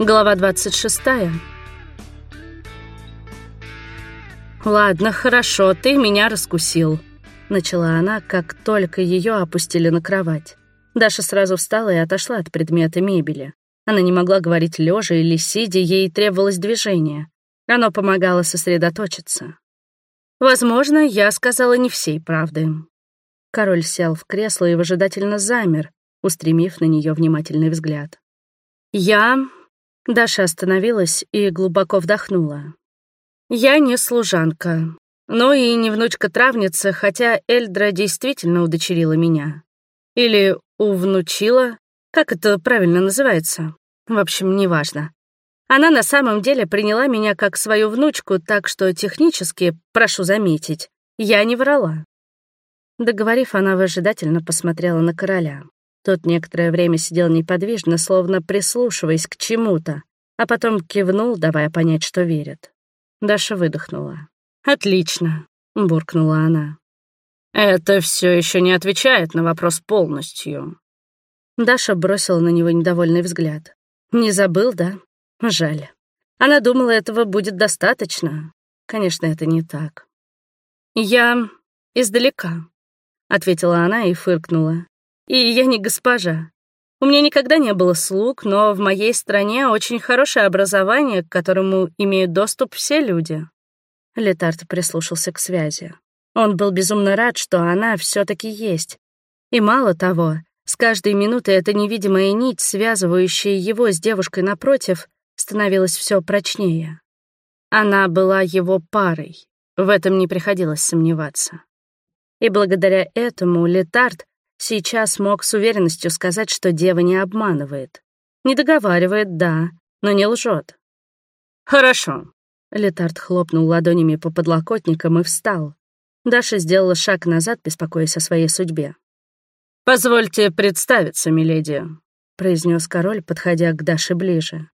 Глава 26. «Ладно, хорошо, ты меня раскусил», — начала она, как только ее опустили на кровать. Даша сразу встала и отошла от предмета мебели. Она не могла говорить лежа или сидя, ей требовалось движение. Оно помогало сосредоточиться. Возможно, я сказала не всей правды. Король сел в кресло и выжидательно замер, устремив на нее внимательный взгляд. Я... Даша остановилась и глубоко вдохнула. Я не служанка, но и не внучка-травница, хотя Эльдра действительно удочерила меня. Или увнучила, как это правильно называется. В общем, неважно. Она на самом деле приняла меня как свою внучку, так что технически, прошу заметить, я не врала. Договорив, она выжидательно посмотрела на короля. Тот некоторое время сидел неподвижно, словно прислушиваясь к чему-то, а потом кивнул, давая понять, что верит. Даша выдохнула. «Отлично», — буркнула она. «Это все еще не отвечает на вопрос полностью». Даша бросила на него недовольный взгляд. «Не забыл, да? Жаль. Она думала, этого будет достаточно. Конечно, это не так. Я издалека, — ответила она и фыркнула. И я не госпожа. У меня никогда не было слуг, но в моей стране очень хорошее образование, к которому имеют доступ все люди. Летард прислушался к связи. Он был безумно рад, что она все таки есть. И мало того, с каждой минутой эта невидимая нить, связывающая его с девушкой напротив, становилась все прочнее. Она была его парой, в этом не приходилось сомневаться. И благодаря этому Летард сейчас мог с уверенностью сказать, что дева не обманывает. Не договаривает, да, но не лжет. «Хорошо». Летард хлопнул ладонями по подлокотникам и встал. Даша сделала шаг назад, беспокоясь о своей судьбе. «Позвольте представиться, миледи», — произнес король, подходя к Даше ближе.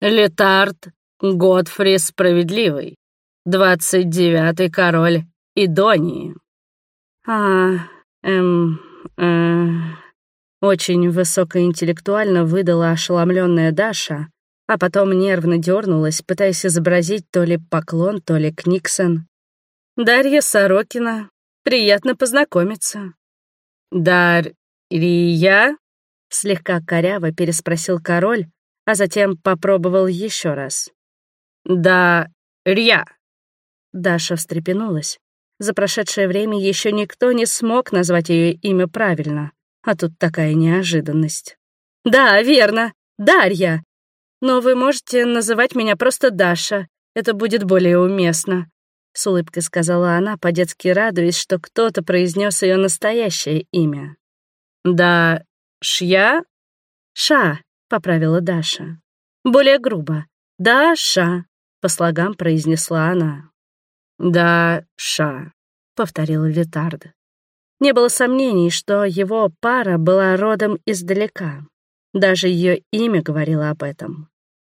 Летард Годфри Справедливый, двадцать девятый король Идонии. А, эм, очень высокоинтеллектуально выдала ошеломленная Даша, а потом нервно дернулась, пытаясь изобразить то ли поклон, то ли Книксон. Дарья Сорокина. Приятно познакомиться. Дарья? Слегка коряво переспросил король, а затем попробовал еще раз. «Да, Рья». Даша встрепенулась. За прошедшее время еще никто не смог назвать ее имя правильно, а тут такая неожиданность. «Да, верно, Дарья. Но вы можете называть меня просто Даша. Это будет более уместно», — с улыбкой сказала она, по-детски радуясь, что кто-то произнес ее настоящее имя. «Да, Шья?» «Ша», поправила Даша. Более грубо. «Даша», — по слогам произнесла она. «Да-ша», — повторила Витард. Не было сомнений, что его пара была родом издалека. Даже ее имя говорило об этом.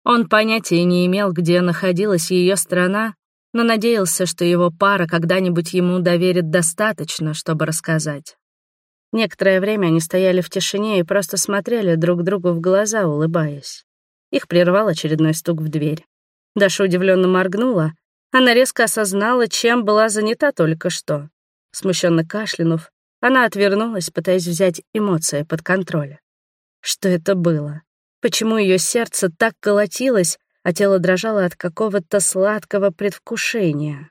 Он понятия не имел, где находилась ее страна, но надеялся, что его пара когда-нибудь ему доверит достаточно, чтобы рассказать. Некоторое время они стояли в тишине и просто смотрели друг другу в глаза, улыбаясь. Их прервал очередной стук в дверь. Даша удивленно моргнула. Она резко осознала, чем была занята только что. Смущенно кашлянув, она отвернулась, пытаясь взять эмоции под контроль. Что это было? Почему ее сердце так колотилось, а тело дрожало от какого-то сладкого предвкушения?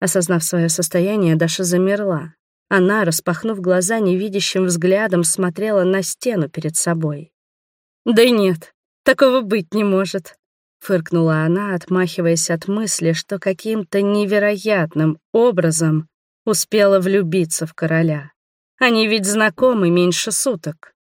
Осознав свое состояние, Даша замерла. Она, распахнув глаза невидящим взглядом, смотрела на стену перед собой. «Да нет, такого быть не может», — фыркнула она, отмахиваясь от мысли, что каким-то невероятным образом успела влюбиться в короля. Они ведь знакомы меньше суток.